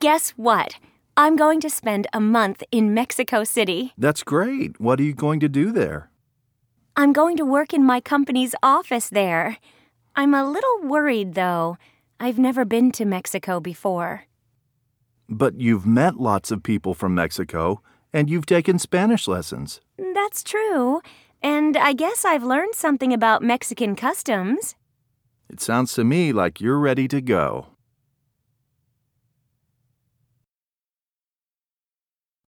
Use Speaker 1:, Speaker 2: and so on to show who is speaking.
Speaker 1: Guess what? I'm going to spend a month in Mexico City.
Speaker 2: That's great. What are you going to do there?
Speaker 1: I'm going to work in my company's office there. I'm a little worried, though. I've never been to Mexico before.
Speaker 2: But you've met lots of people from Mexico, and you've taken Spanish lessons.
Speaker 1: That's true. And I guess I've learned something about Mexican customs.
Speaker 2: It sounds to me like you're ready to go.